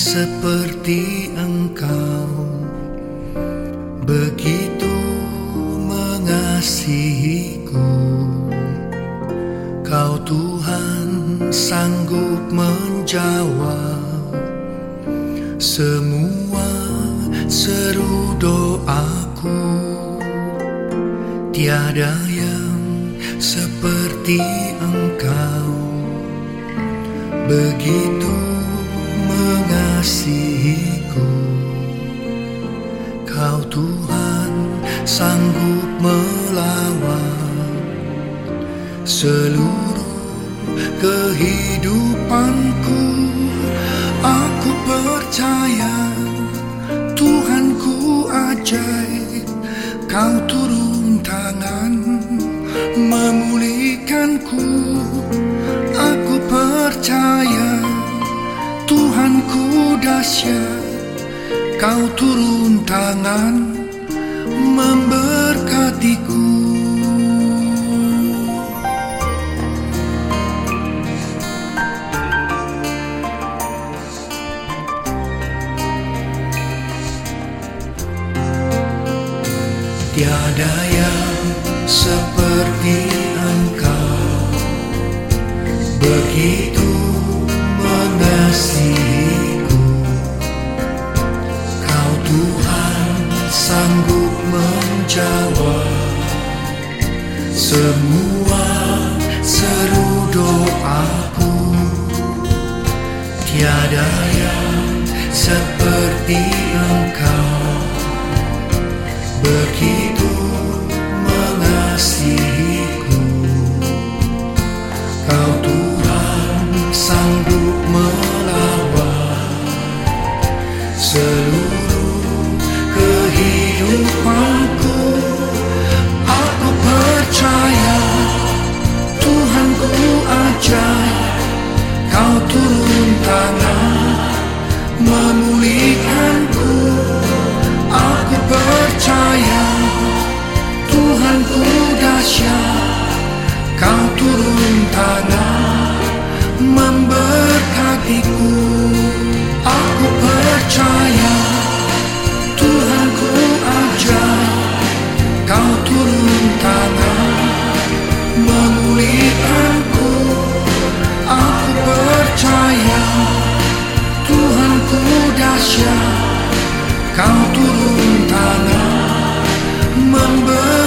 seperti engkau. Begitu mengasihiku. Kau Tuhan sanggup menjawab semua seru doaku. Tiada yang seperti engkau begitu mengasihiku Kau Tuhan sanggup melawan seluruh kehidupanku. Aku percaya Tuhanku ajaib Kau turun tangan memulihkanku dahsyat Kau turun tangan memberkatiku. Tiada yang seperti engkau. Begitu mengasihiku Semua seru doaku. Tiada yang seperti remember